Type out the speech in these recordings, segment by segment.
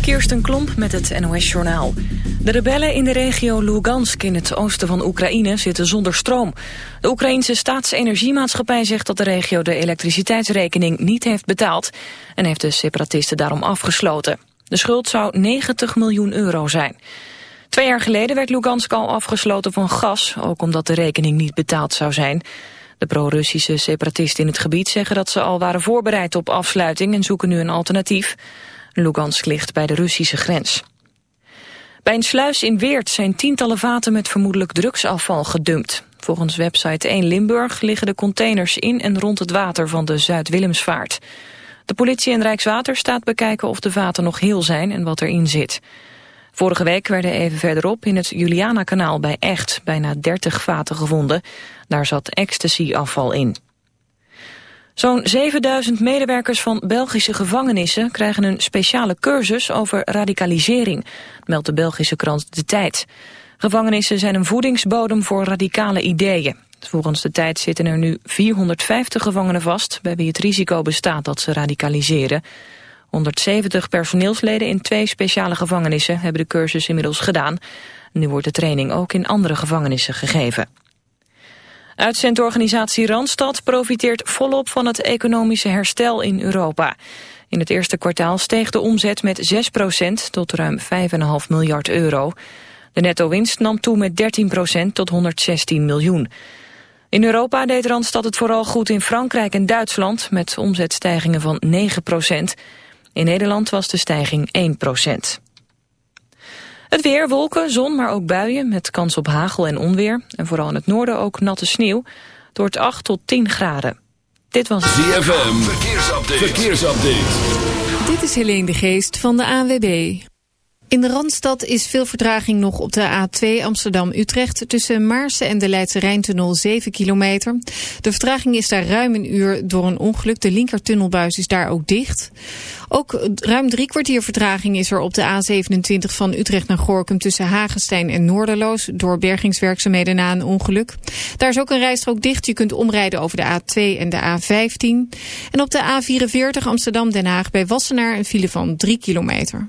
Kirsten Klomp met het NOS-journaal. De rebellen in de regio Lugansk in het oosten van Oekraïne zitten zonder stroom. De Oekraïnse staatsenergiemaatschappij zegt dat de regio de elektriciteitsrekening niet heeft betaald... en heeft de separatisten daarom afgesloten. De schuld zou 90 miljoen euro zijn. Twee jaar geleden werd Lugansk al afgesloten van gas, ook omdat de rekening niet betaald zou zijn... De pro-Russische separatisten in het gebied zeggen dat ze al waren voorbereid op afsluiting en zoeken nu een alternatief. Lugansk ligt bij de Russische grens. Bij een sluis in Weert zijn tientallen vaten met vermoedelijk drugsafval gedumpt. Volgens website 1 Limburg liggen de containers in en rond het water van de Zuid-Willemsvaart. De politie en Rijkswaterstaat bekijken of de vaten nog heel zijn en wat erin zit. Vorige week werden even verderop in het Juliana-kanaal bij Echt bijna 30 vaten gevonden. Daar zat ecstasy-afval in. Zo'n 7000 medewerkers van Belgische gevangenissen krijgen een speciale cursus over radicalisering, meldt de Belgische krant De Tijd. Gevangenissen zijn een voedingsbodem voor radicale ideeën. Volgens De Tijd zitten er nu 450 gevangenen vast, bij wie het risico bestaat dat ze radicaliseren. 170 personeelsleden in twee speciale gevangenissen hebben de cursus inmiddels gedaan. Nu wordt de training ook in andere gevangenissen gegeven. Uitzendorganisatie Randstad profiteert volop van het economische herstel in Europa. In het eerste kwartaal steeg de omzet met 6% tot ruim 5,5 miljard euro. De netto-winst nam toe met 13% tot 116 miljoen. In Europa deed Randstad het vooral goed in Frankrijk en Duitsland... met omzetstijgingen van 9% In Nederland was de stijging 1 het weer, wolken, zon, maar ook buien met kans op hagel en onweer. En vooral in het noorden ook natte sneeuw. Door het 8 tot 10 graden. Dit was ZFM, verkeersupdate. verkeersupdate. Dit is Helene de Geest van de ANWB. In de Randstad is veel vertraging nog op de A2 Amsterdam-Utrecht... tussen Maarsen en de Leidse Rijntunnel 7 kilometer. De vertraging is daar ruim een uur door een ongeluk. De linkertunnelbuis is daar ook dicht. Ook ruim drie kwartier vertraging is er op de A27 van Utrecht naar Gorkum... tussen Hagenstein en Noorderloos door bergingswerkzaamheden na een ongeluk. Daar is ook een rijstrook dicht. Je kunt omrijden over de A2 en de A15. En op de A44 Amsterdam-Den Haag bij Wassenaar een file van 3 kilometer.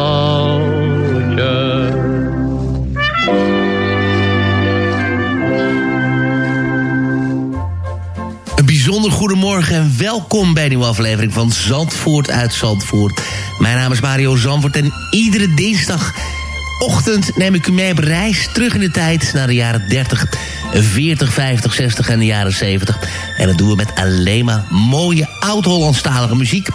Goedemorgen en welkom bij een nieuwe aflevering van Zandvoort uit Zandvoort. Mijn naam is Mario Zandvoort en iedere dinsdagochtend neem ik u mee op reis terug in de tijd naar de jaren 30, 40, 50, 60 en de jaren 70. En dat doen we met alleen maar mooie oud-Hollandstalige muziek.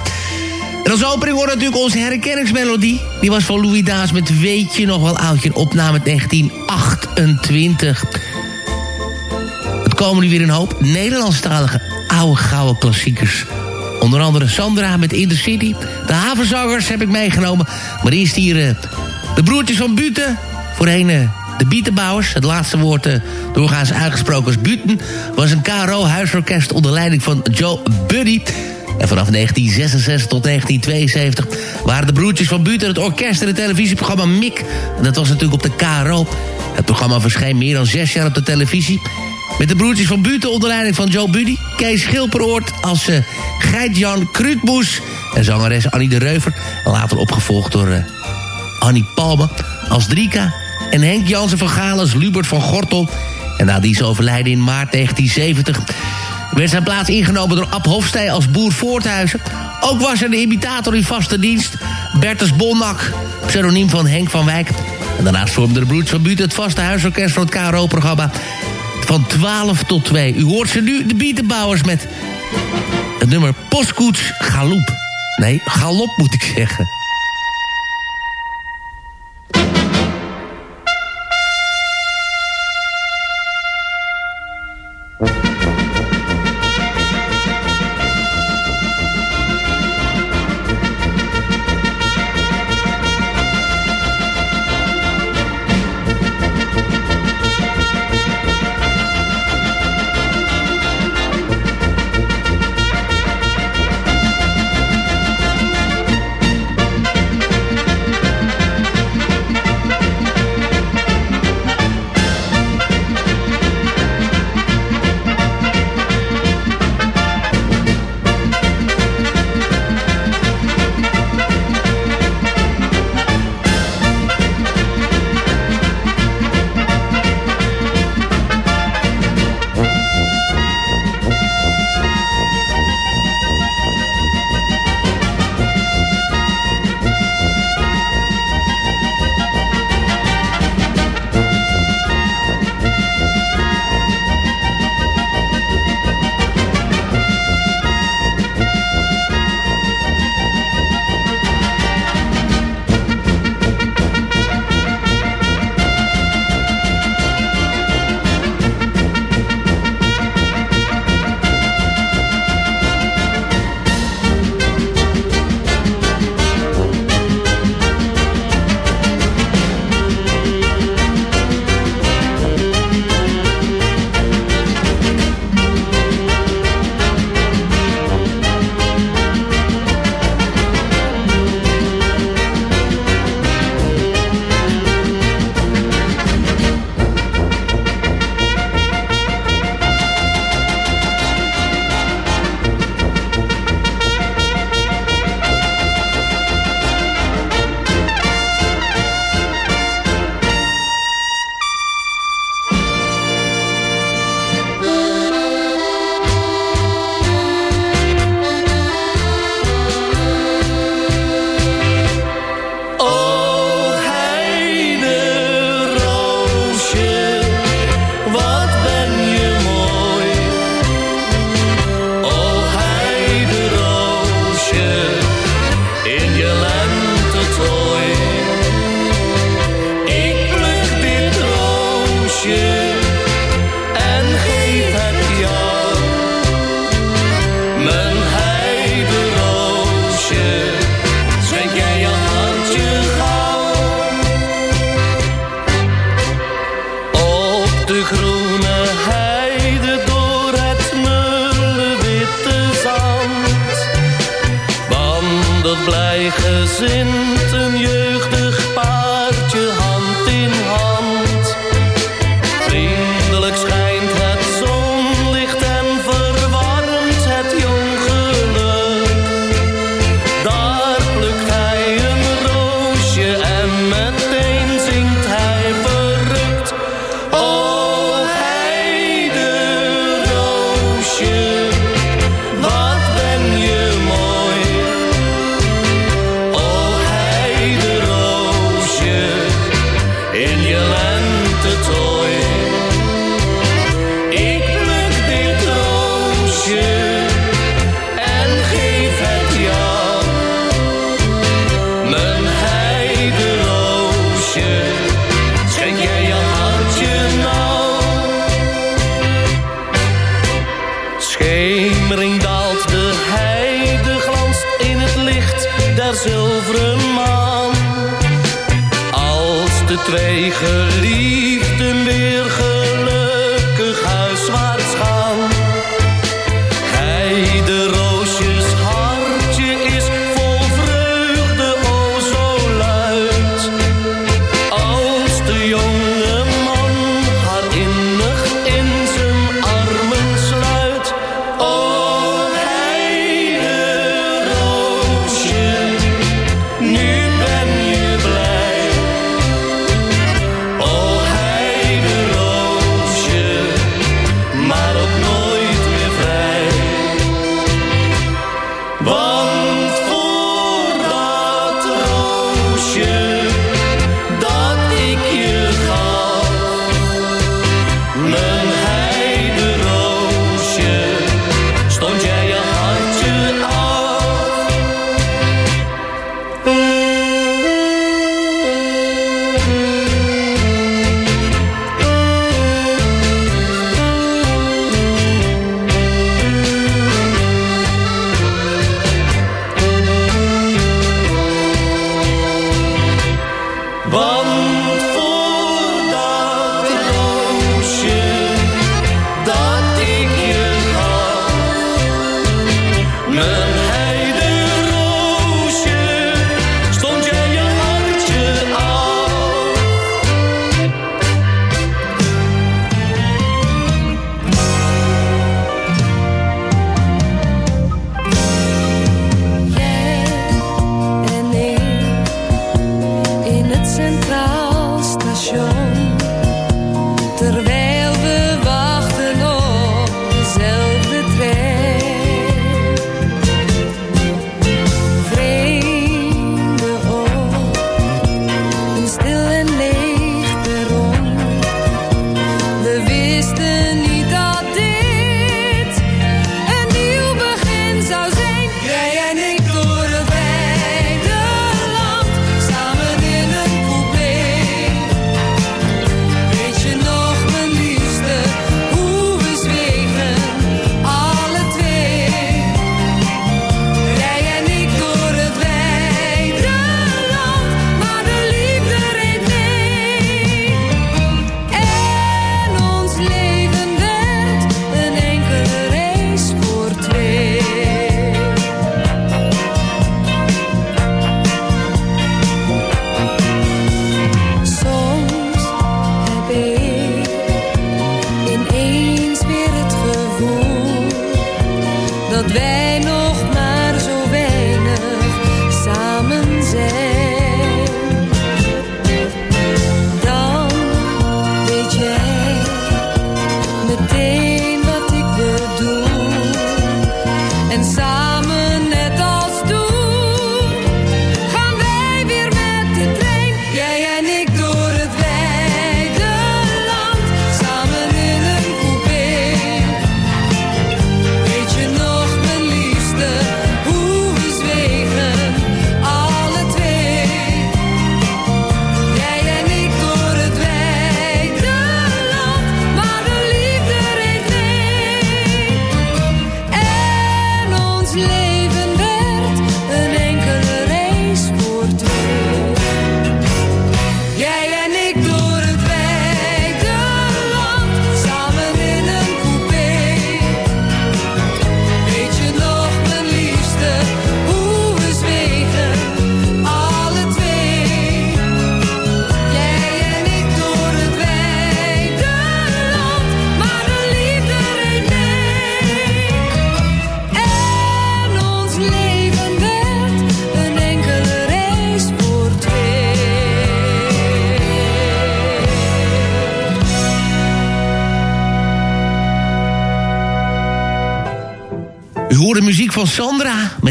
En als opening hoort natuurlijk onze herkenningsmelodie. Die was van Louis Daas met Weet je nog wel oudje, opname uit 1928. Het komen nu weer een hoop Nederlandstalige oude gouden klassiekers. Onder andere Sandra met In the City. De havenzangers heb ik meegenomen. Maar eerst hier eh, de broertjes van Buten. Voorheen eh, de Bietenbouwers. Het laatste woord uh, doorgaans uitgesproken als Buten. Was een KRO-huisorkest onder leiding van Joe Buddy. En vanaf 1966 tot 1972 waren de broertjes van Buten het orkest en het televisieprogramma Mik. En dat was natuurlijk op de KRO. Het programma verscheen meer dan zes jaar op de televisie. Met de broertjes van Buten onder leiding van Joe Buddy. Kees Schilperoort als uh, Geit-Jan Kruutboes. En zangeres Annie de Reuver. Later opgevolgd door uh, Annie Palme als Drika. En Henk Jansen van Galen als Lubert van Gortel. En na die overlijden in maart 1970 werd zijn plaats ingenomen door Ab Hofstee als boer Voorthuizen. Ook was er de imitator in vaste dienst, Bertus Bonnak, pseudoniem van Henk van Wijk. En daarnaast vormde de broers van Buten het vaste huisorkest van het KRO-programma van 12 tot 2. U hoort ze nu, de bietenbouwers, met het nummer Postkoets Galop. Nee, Galop moet ik zeggen.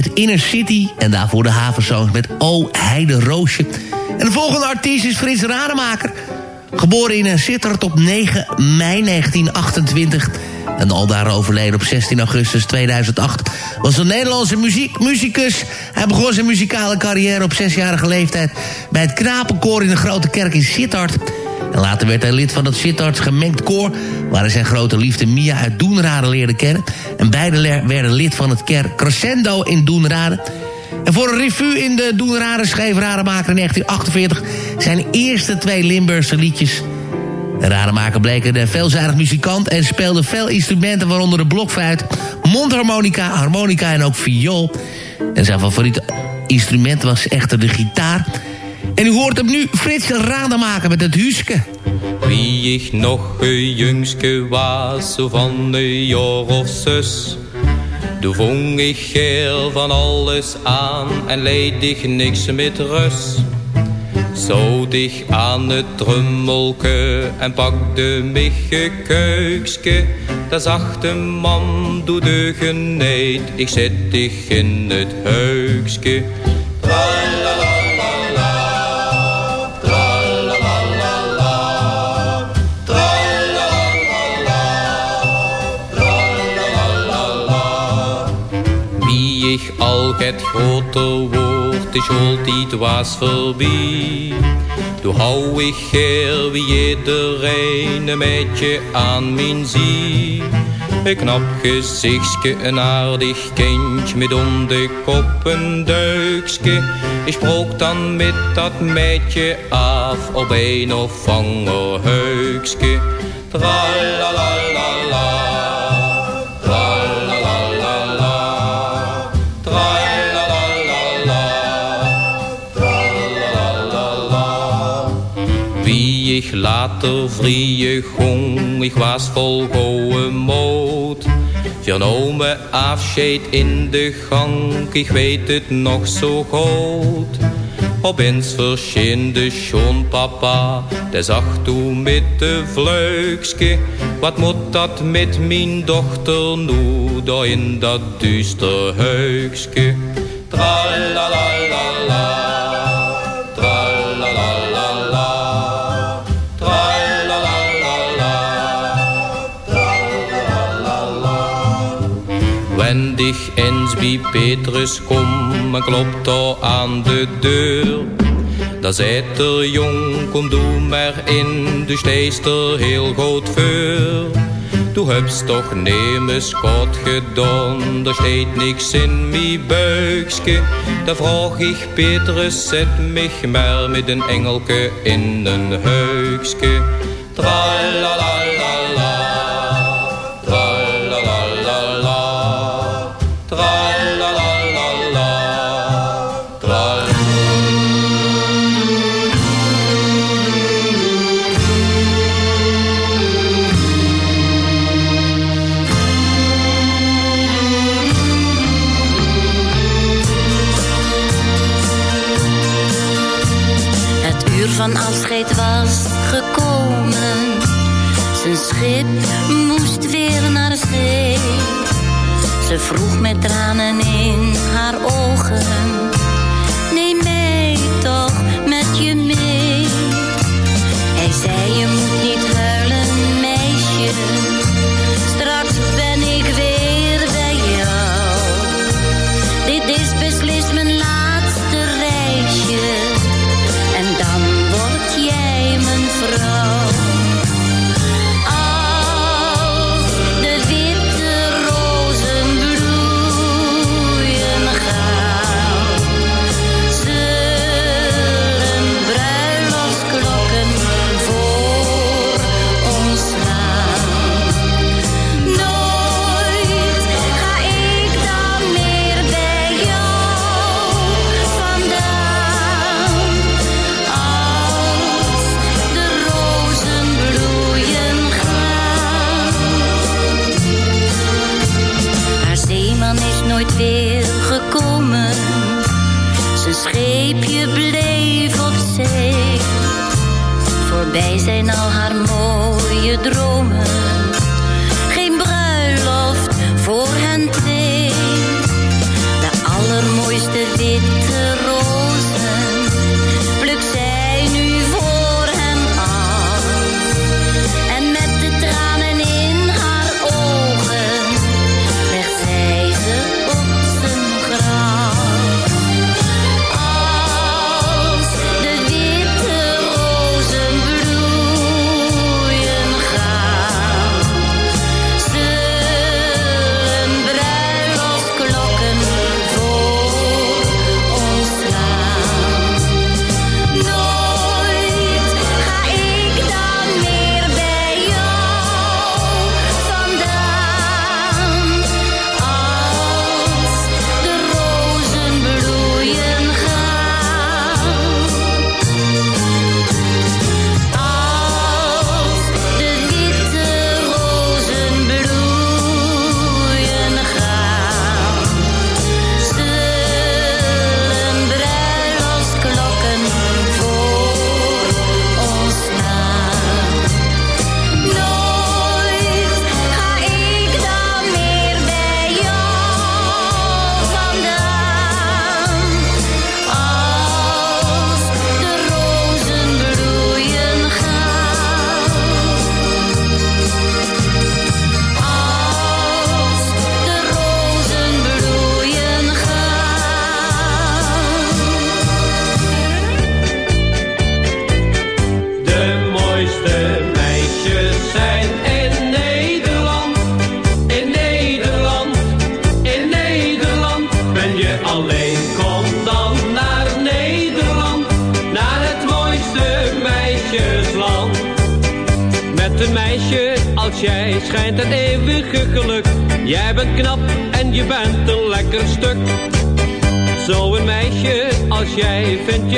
Met Inner City. En daarvoor de havenzongs met O Heide Roosje. En de volgende artiest is Frits Rademaker. Geboren in Sittard op 9 mei 1928 en aldaar overleden op 16 augustus 2008... was een Nederlandse muziek, muzikus. Hij begon zijn muzikale carrière op zesjarige leeftijd... bij het Knapenkoor in de Grote Kerk in Sittard. En later werd hij lid van het Sittards gemengd koor... waar hij zijn grote liefde Mia uit Doenrade leerde kennen. Beide werden lid van het kerk Crescendo in Doenrade... En voor een revue in de Doenrade schreef Rademaker in 1948... zijn eerste twee Limburgse liedjes... De rademaker bleek een veelzijdig muzikant en speelde veel instrumenten... waaronder de blokfluit, mondharmonica, harmonica en ook viool. En zijn favoriete instrument was echter de gitaar. En u hoort hem nu Frits Rademaker met het Huske. Wie ik nog een jongske was, zo van een jaar of. Toen vong ik heel van alles aan en leed ik niks met rust... Zo dicht aan het trummelke en pakte mich kuikske. Dat zachte man doet de geneed, ik zet dich in het huikske. Al het groter woord, is altijd was voorbij. Toen hou ik heel wie iedereen een aan mijn zie. Een knap gezichtje, een aardig kindje met om de kop een. Ik sprook dan met dat meidje af op een of ander huikske. Tralalalala. Wie ik later vrije gong, ik was vol goeie moed. Vernomen afscheid in de gang, ik weet het nog zo goed. Opeens verscheen de schoonpapa, die zag toen met de vleugske. Wat moet dat met mijn dochter nu, daar in dat duister huikske? Tralalalala. Wenn dich eens bij Petrus kom en klopt daar aan de deur. Dan zegt er jong, kom doe maar in, dus steest er heel goed voor. Du hebst toch nemens kot gedaan, daar steekt niks in mi buikske. Dan vraag ik Petrus, zet mich maar met een engelke in een huikske. Tralalalala. Vroeg met tranen in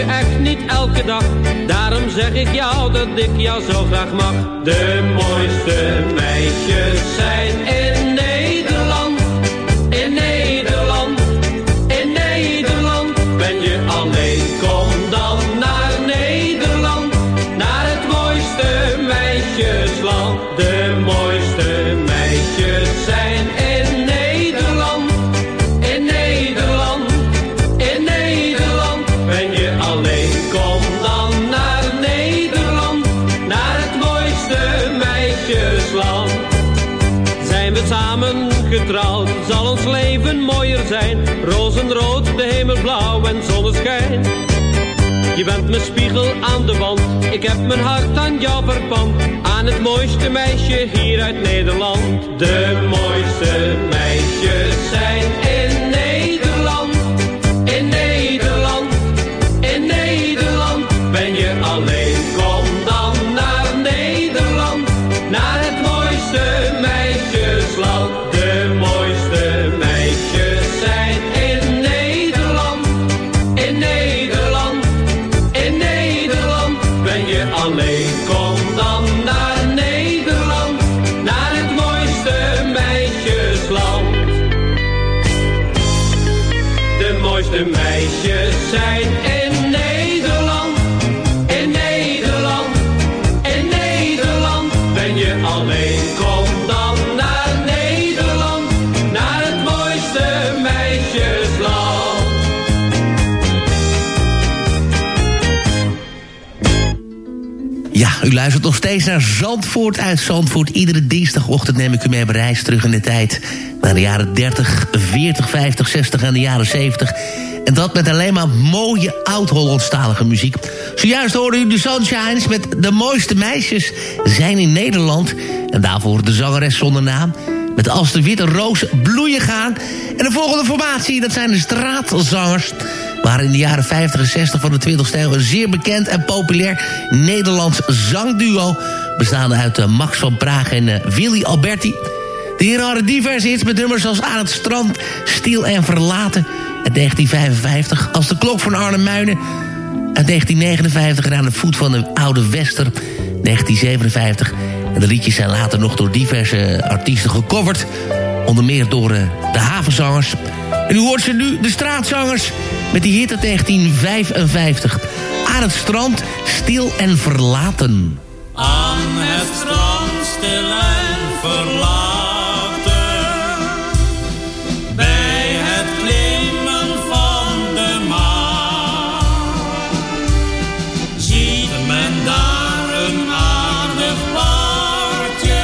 echt niet elke dag. Daarom zeg ik jou dat ik jou zo graag mag. De mooiste meisjes zijn Je bent mijn spiegel aan de wand, ik heb mijn hart aan jou verpand. Aan het mooiste meisje hier uit Nederland. De mooiste meisjes zijn luistert nog steeds naar Zandvoort uit Zandvoort. Iedere dinsdagochtend neem ik u mee op reis terug in de tijd. Naar de jaren 30, 40, 50, 60 en de jaren 70. En dat met alleen maar mooie oud-Hollandstalige muziek. Zojuist hoorde u de Sunshines met de mooiste meisjes zijn in Nederland. En daarvoor de zangeres zonder naam. Met als de witte rozen bloeien gaan. En de volgende formatie, dat zijn de straatzangers waren in de jaren 50 en 60 van de 20e eeuw... een zeer bekend en populair Nederlands zangduo... bestaande uit eh, Max van Praag en eh, Willy Alberti. De heren hadden diverse hits met nummers als Aan het strand, Stil en Verlaten... uit 1955, Als de klok van Arnhem Muinen... uit 1959 en Aan de voet van de Oude Wester, 1957... En de liedjes zijn later nog door diverse artiesten gecoverd... onder meer door eh, de havenzangers... En u hoort ze nu, de straatzangers, met die hit uit 1955. Aan het strand, stil en verlaten. Aan het strand stil en verlaten. Bij het klimmen van de maan. Ziet men daar een aardig paardje.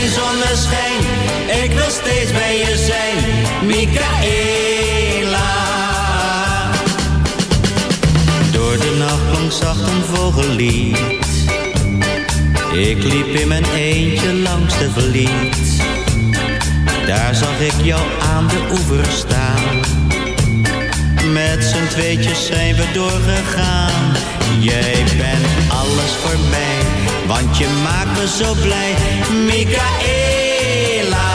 mijn zonneschijn, ik wil steeds bij je zijn, Michaela. Door de nacht klonk zacht een vogellied. Ik liep in mijn eentje langs de verliet. Daar zag ik jou aan de oever staan. Met z'n tweetjes zijn we doorgegaan. Jij bent alles voor mij, want je maakt me zo blij, Michaela.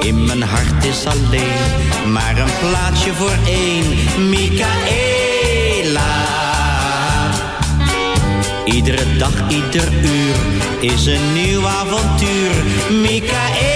In mijn hart is alleen maar een plaatsje voor één, Michaela. Iedere dag, ieder uur is een nieuw avontuur, Michaela.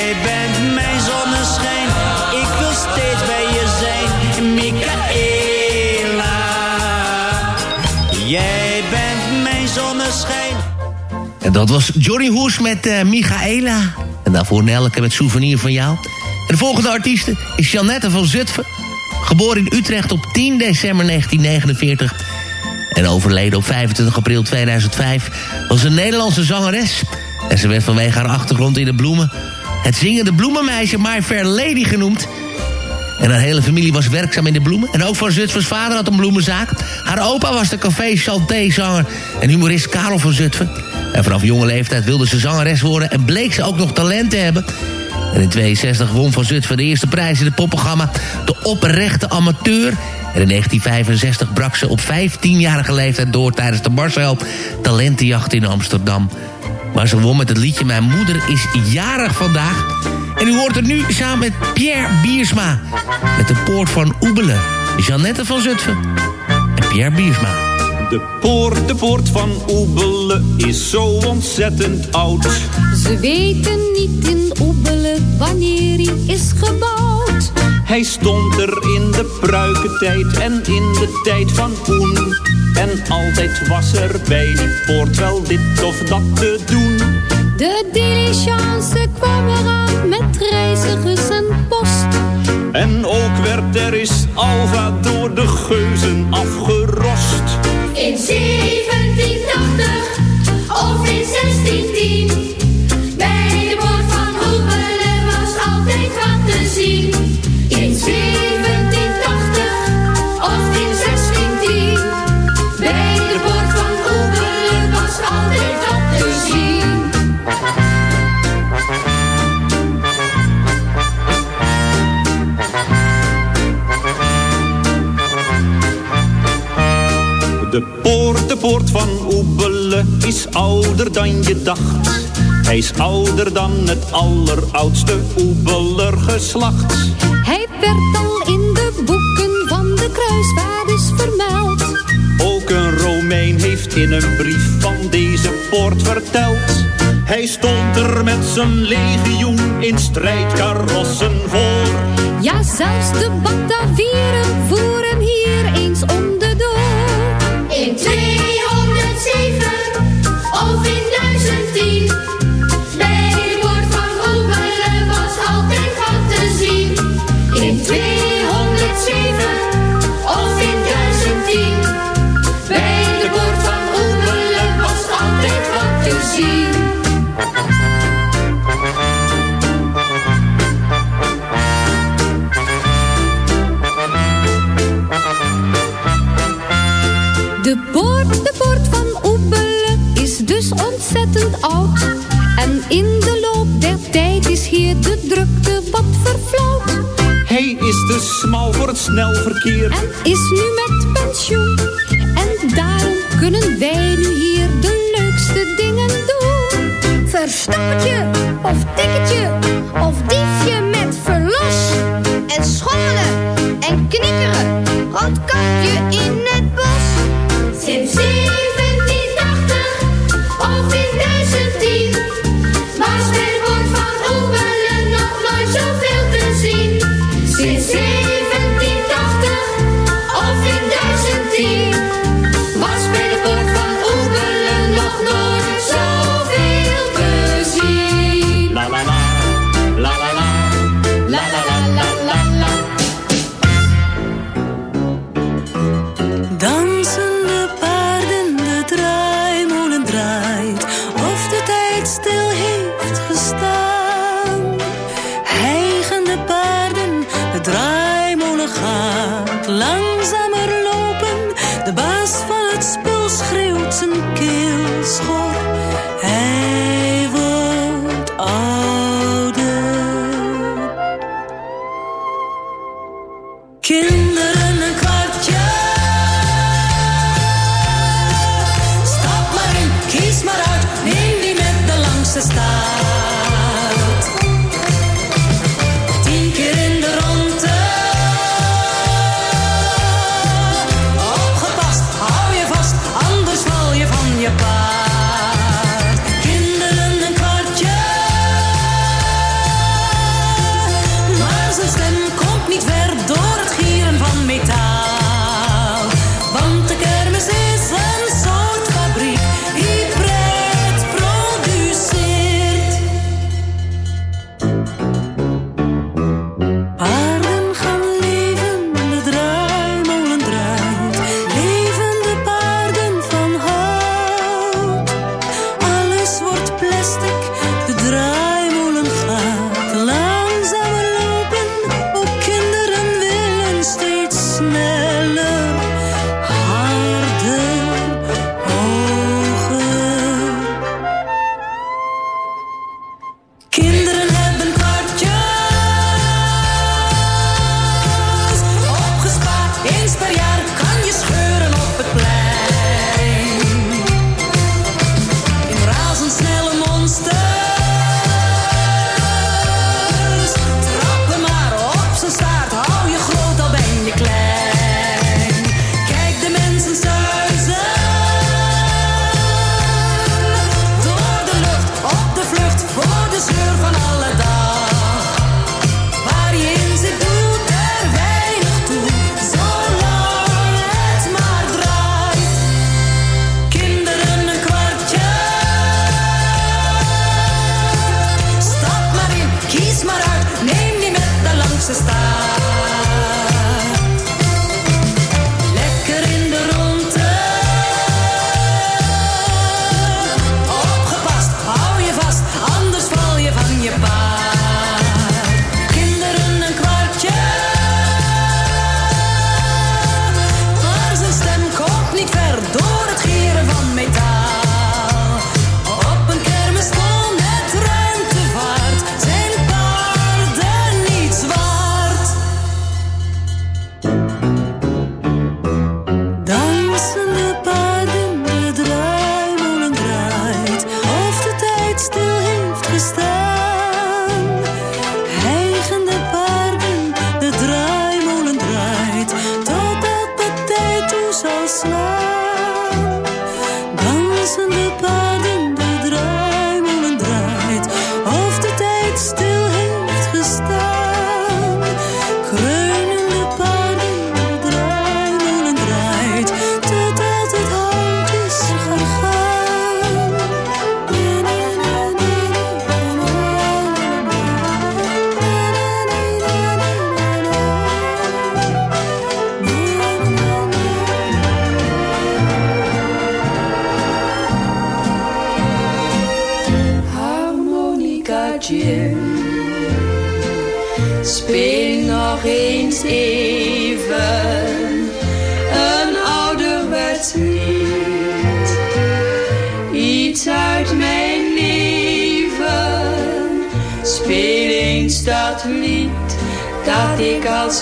Dat was Johnny Hoes met eh, Michaela. En daarvoor Nelke met Souvenir van jou. En de volgende artieste is Janette van Zutphen. Geboren in Utrecht op 10 december 1949. En overleden op 25 april 2005. Was een Nederlandse zangeres. En ze werd vanwege haar achtergrond in de bloemen... het zingende bloemenmeisje My Fair Lady genoemd. En haar hele familie was werkzaam in de bloemen. En ook van Zutphens vader had een bloemenzaak. Haar opa was de café Chanté-zanger en humorist Karel van Zutphen. En vanaf jonge leeftijd wilde ze zangeres worden... en bleek ze ook nog talent te hebben. En in 62 won Van Zutphen de eerste prijs in het popprogramma... De Oprechte Amateur. En in 1965 brak ze op 15-jarige leeftijd door... tijdens de Marcel Talentenjacht in Amsterdam. Maar ze won met het liedje Mijn moeder is jarig vandaag... En u hoort het nu samen met Pierre Biersma. Met de poort van Oebelen. Jeannette van Zutphen. En Pierre Biersma. De poort, de poort van Oebelen is zo ontzettend oud. Ze weten niet in Oebelen wanneer hij is gebouwd. Hij stond er in de pruikentijd en in de tijd van Poen. En altijd was er bij die poort wel dit of dat te doen. De diligence kwam eraan met reizigers en post. En ook werd er is Alva door de geuzen afgerost. In 1780 of in 1610, bij de boord van Hoepelen was altijd wat te zien. poort van Oebelen is ouder dan je dacht. Hij is ouder dan het alleroudste Oebeler geslacht. Hij werd al in de boeken van de kruisvaarders vermeld. Ook een Romein heeft in een brief van deze poort verteld. Hij stond er met zijn legioen in strijdkarossen voor. Ja, zelfs de Batavieren voeren hier eens om snel verkeer. En is nu met pensioen. En daarom kunnen wij nu hier de leukste dingen doen. Verstappertje of tikketje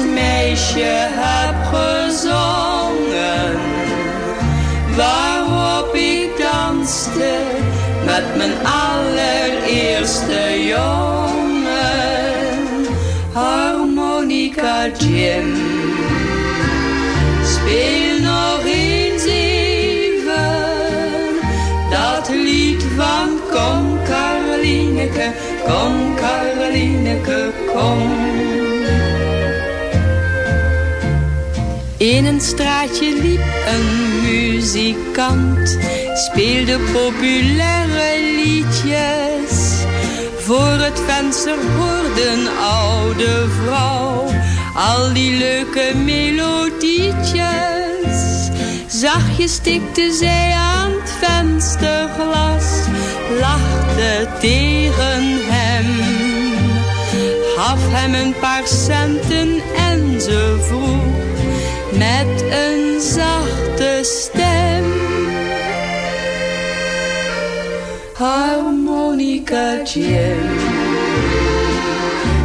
meisje heb gezongen. Waarop ik danste met mijn allereerste jongen. Harmonica Jim. Straatje liep een muzikant, speelde populaire liedjes. Voor het venster hoorde een oude vrouw al die leuke melodietjes. Zachtjes tikte zij aan het vensterglas, lachte tegen hem. Gaf hem een paar centen en ze vroeg met een zachte stem. Harmonica Jim,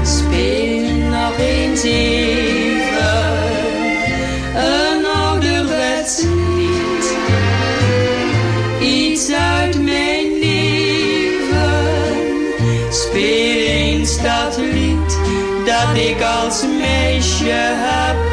speel nog eens even een ouderwets lied. Iets uit mijn leven, speel eens dat lied dat ik als meisje heb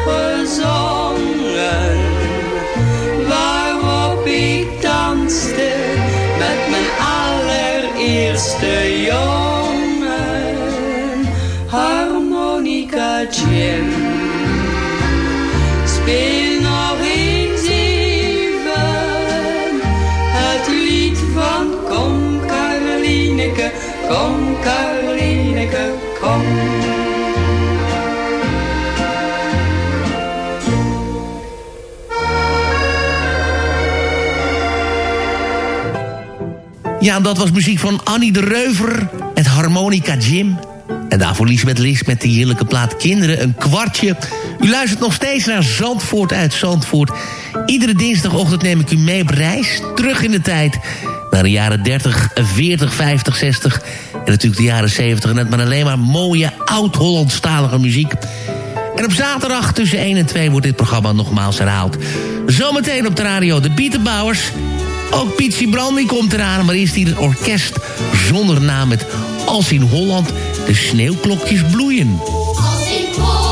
Karolineke, kom. Ja, dat was muziek van Annie de Reuver met Harmonica Jim. En daarvoor Liesbeth Lis met de heerlijke plaat Kinderen, een kwartje. U luistert nog steeds naar Zandvoort uit Zandvoort. Iedere dinsdagochtend neem ik u mee op reis, terug in de tijd... naar de jaren 30, 40, 50, 60 en natuurlijk de jaren 70... net maar alleen maar mooie, oud-Hollandstalige muziek... En op zaterdag tussen 1 en 2 wordt dit programma nogmaals herhaald. Zometeen op de radio de Bietenbouwers. Ook Pietsie Brandy komt eraan, maar eerst hier het orkest zonder naam met Als in Holland de sneeuwklokjes bloeien. Als in Holland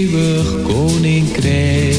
Eeuwig koninkrijk.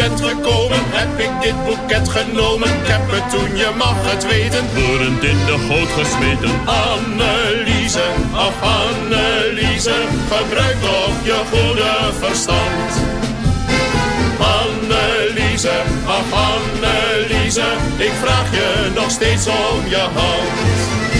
Bent gekomen, heb ik dit boeket genomen. Ik heb het toen, je mag het weten, Woedend in de goot gesmeten. Anneliese, ach Anneliese, gebruik toch je goede verstand. Anneliese, ach Anneliese, ik vraag je nog steeds om je hand.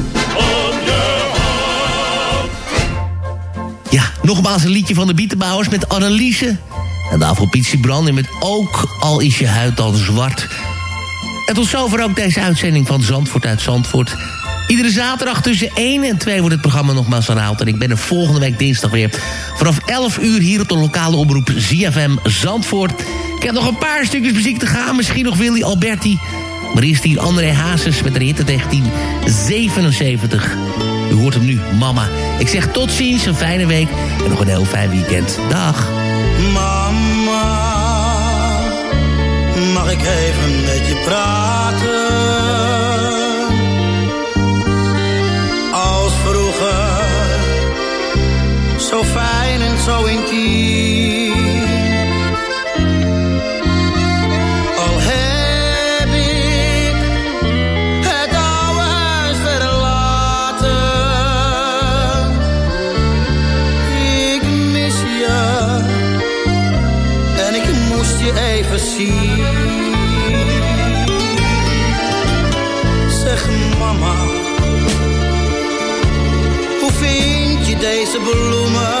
Ja, nogmaals een liedje van de Bietenbouwers met Anneliese. En daarvoor Pietje Branding met Ook al is je huid dan zwart. En tot zover ook deze uitzending van Zandvoort uit Zandvoort. Iedere zaterdag tussen 1 en 2 wordt het programma nogmaals herhaald. En ik ben er volgende week dinsdag weer. Vanaf 11 uur hier op de lokale omroep ZFM Zandvoort. Ik heb nog een paar stukjes muziek te gaan. Misschien nog Willy Alberti. Maar eerst hier André Hazes met een hit uit 1977. U hoort hem nu, mama. Ik zeg tot ziens, een fijne week en nog een heel fijn weekend. Dag. Mama, mag ik even met je praten? Als vroeger, zo fijn en zo intiem. Zeg mama, hoe vind je deze bloemen?